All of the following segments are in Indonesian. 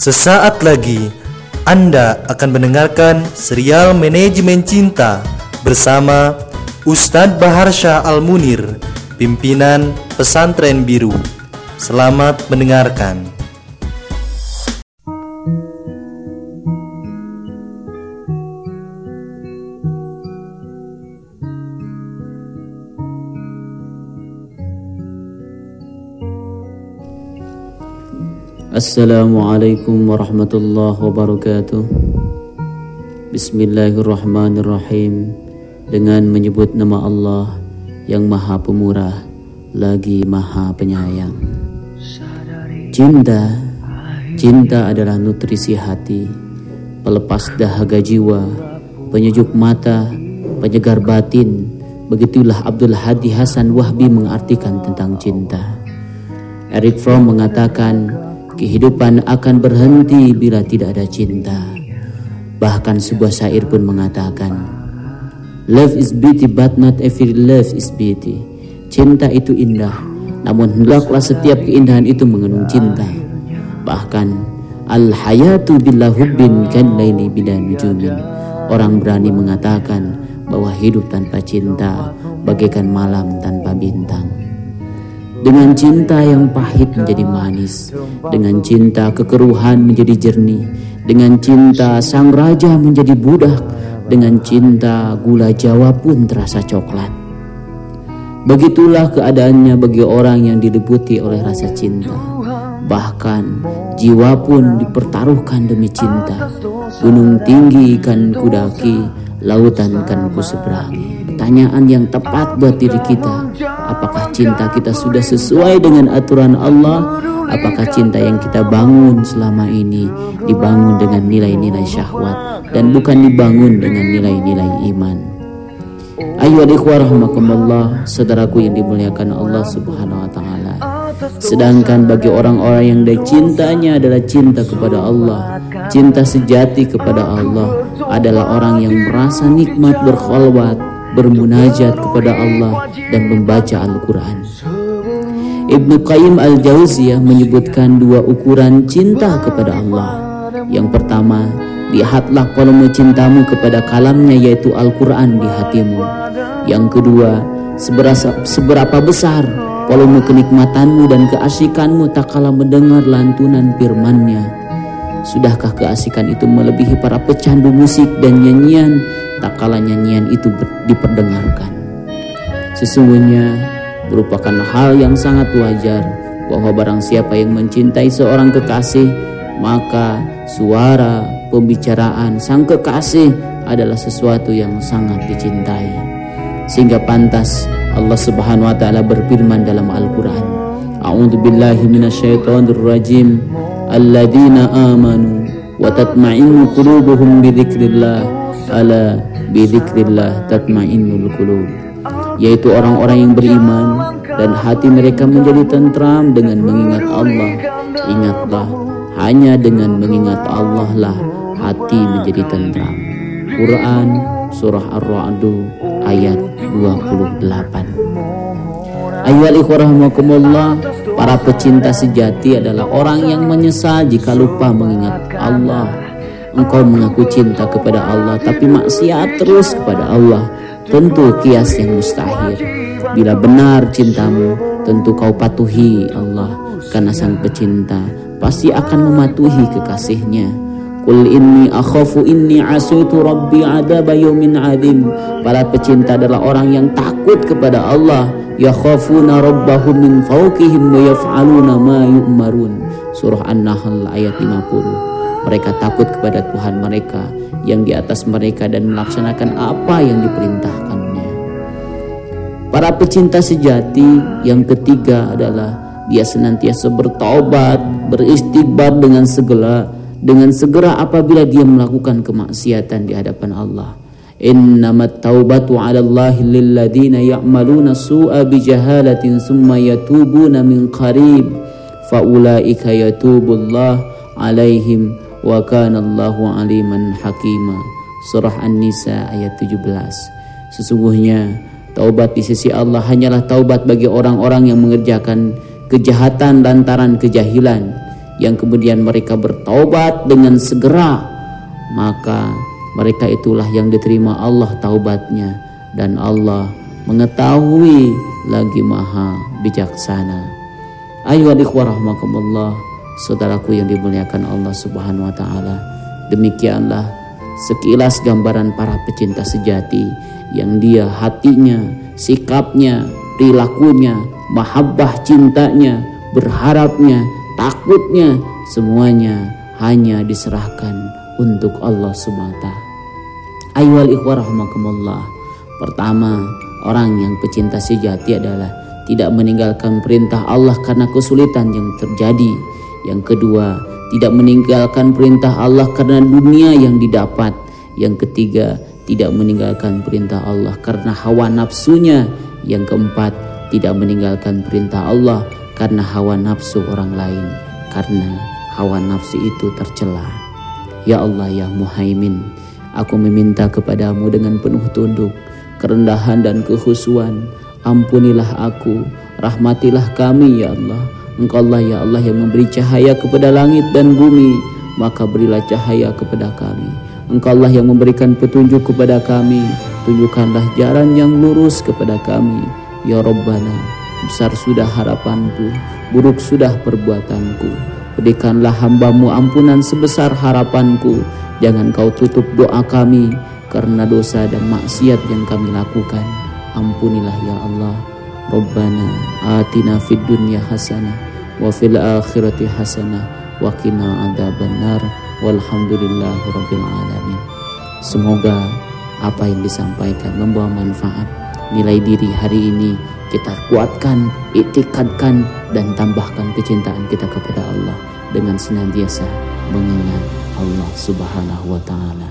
Sesaat lagi Anda akan mendengarkan serial Manajemen Cinta bersama Ustadz Bahar Syah Al-Munir, pimpinan Pesantren Biru. Selamat mendengarkan. Assalamualaikum warahmatullahi wabarakatuh. Bismillahirrahmanirrahim. Dengan menyebut nama Allah Yang maha pemurah Lagi maha penyayang. Cinta Cinta adalah nutrisi hati Pelepas dahaga jiwa Penyejuk mata Penyegar batin. Begitulah Abdul Hadi Hasan Wahbi mengartikan tentang cinta. Eric Fromm mengatakan Kehidupan akan berhenti bila tidak ada cinta. Bahkan sebuah syair pun mengatakan, Love is beauty but not every love is beauty. Cinta itu indah, namun hendaklah setiap keindahan itu mengandung cinta. Bahkan, Al-hayatu bila hubbin kan laili bila nujumin. Orang berani mengatakan bahwa hidup tanpa cinta bagaikan malam tanpa bintang. Dengan cinta yang pahit menjadi manis, dengan cinta kekeruhan menjadi jernih, dengan cinta sang raja menjadi budak, dengan cinta gula Jawa pun terasa coklat. Begitulah keadaannya bagi orang yang diliputi oleh rasa cinta. Bahkan jiwa pun dipertaruhkan demi cinta. Gunung tinggi kan kudaki, lautan kan kuseberangi. Pertanyaan yang tepat buat diri kita, apakah cinta kita sudah sesuai dengan aturan Allah? Apakah cinta yang kita bangun selama ini dibangun dengan nilai-nilai syahwat dan bukan dibangun dengan nilai-nilai iman? Ayo ikhwah rahmakumullah, saudaraku yang dimuliakan Allah Subhanahu wa taala. Sedangkan bagi orang-orang yang dia cintanya adalah cinta kepada Allah, cinta sejati kepada Allah adalah orang yang merasa nikmat berkholwat, bermunajat kepada Allah dan membaca Al-Quran. Ibnu Qayyim Al-Jauziyah menyebutkan dua ukuran cinta kepada Allah. Yang pertama, lihatlah volume cintamu kepada kalamnya yaitu Al-Quran di hatimu. Yang kedua, seberapa, seberapa besar volume kenikmatanmu dan keasikanmu tak kalah mendengar lantunan firmannya. Sudahkah keasikan itu melebihi para pecandu musik dan nyanyian tak kalah nyanyian itu diperdengarkan. Sesungguhnya merupakan hal yang sangat wajar bahwa barang siapa yang mencintai seorang kekasih maka suara pembicaraan sang kekasih adalah sesuatu yang sangat dicintai. Sehingga pantas Allah Subhanahu wa taala berfirman dalam Al-Qur'an, A'udzu billahi minasyaitonir rajim. Alladzina amanu wa tatma'innu qulubuhum bi dzikrillah. Ala bi dzikrillah tatma'innul qulub. Yaitu orang-orang yang beriman dan hati mereka menjadi tentram dengan mengingat Allah. Ingatlah, hanya dengan mengingat Allah lah hati menjadi tentram. Quran Surah Ar-Ra'd ayat 28 Ayat ikhwarahmakumullah Para pecinta sejati adalah orang yang menyesal jika lupa mengingat Allah Engkau mengaku cinta kepada Allah Tapi maksiat terus kepada Allah Tentu kias yang mustahil Bila benar cintamu Tentu kau patuhi Allah Karena sang pecinta Pasti akan mematuhi kekasihnya Qul inni akhafu inni asuitu rabbi adaba yaumin adim. Para pecinta adalah orang yang takut kepada Allah. Yakhafuna rabbahum min fawqihim wa yaf'aluna ma yu'marun. Surah An-Nahl ayat 50. Mereka takut kepada Tuhan mereka yang di atas mereka dan melaksanakan apa yang diperintahkannya. Para pecinta sejati yang ketiga adalah dia senantiasa bertaubat, beristighfar dengan segala dengan segera apabila dia melakukan kemaksiatan di hadapan Allah. Innamat taubatu 'ala Allah lilladheena ya'maluna su'a bijahalatin summa yatubuna min qarib faulaika yatubullah 'alaihim wa kana 'aliman hakima. Surah An-Nisa ayat 17. Sesungguhnya taubat di sisi Allah hanyalah taubat bagi orang-orang yang mengerjakan kejahatan lantaran kejahilan yang kemudian mereka bertaubat dengan segera maka mereka itulah yang diterima Allah taubatnya dan Allah mengetahui lagi maha bijaksana ayo rahmakumullah saudaraku yang dimuliakan Allah subhanahu wa ta'ala demikianlah sekilas gambaran para pecinta sejati yang dia hatinya, sikapnya, perilakunya, mahabbah cintanya, berharapnya, takutnya, semuanya hanya diserahkan untuk Allah semata. Aywal ikhwah rahmakumullah. Pertama, orang yang pecinta sejati adalah tidak meninggalkan perintah Allah karena kesulitan yang terjadi. Yang kedua, tidak meninggalkan perintah Allah karena dunia yang didapat. Yang ketiga, tidak meninggalkan perintah Allah karena hawa nafsunya. Yang keempat, tidak meninggalkan perintah Allah karena hawa nafsu orang lain. Karena hawa nafsu itu tercela. Ya Allah ya Muhaimin, aku meminta kepadamu dengan penuh tunduk, kerendahan dan kehusuan. Ampunilah aku, rahmatilah kami ya Allah. Engkau Allah ya Allah yang memberi cahaya kepada langit dan bumi, maka berilah cahaya kepada kami. Engkau Allah yang memberikan petunjuk kepada kami, tunjukkanlah jalan yang lurus kepada kami. Ya Rabbana, besar sudah harapanku, buruk sudah perbuatanku. Berikanlah hambamu ampunan sebesar harapanku. Jangan kau tutup doa kami karena dosa dan maksiat yang kami lakukan. Ampunilah ya Allah. Rabbana atina fid dunya hasanah wa fil akhirati hasanah wa qina adzabannar walhamdulillahi alamin. Semoga apa yang disampaikan membawa manfaat nilai diri hari ini kita kuatkan, itikadkan dan tambahkan kecintaan kita kepada Allah dengan senantiasa mengingat Allah Subhanahu wa taala.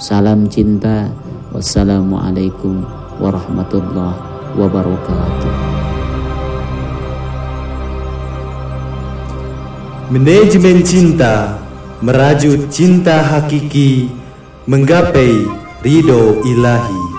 Salam cinta. Wassalamualaikum warahmatullahi wabarakatuh. Manajemen cinta merajut cinta hakiki menggapai ridho ilahi.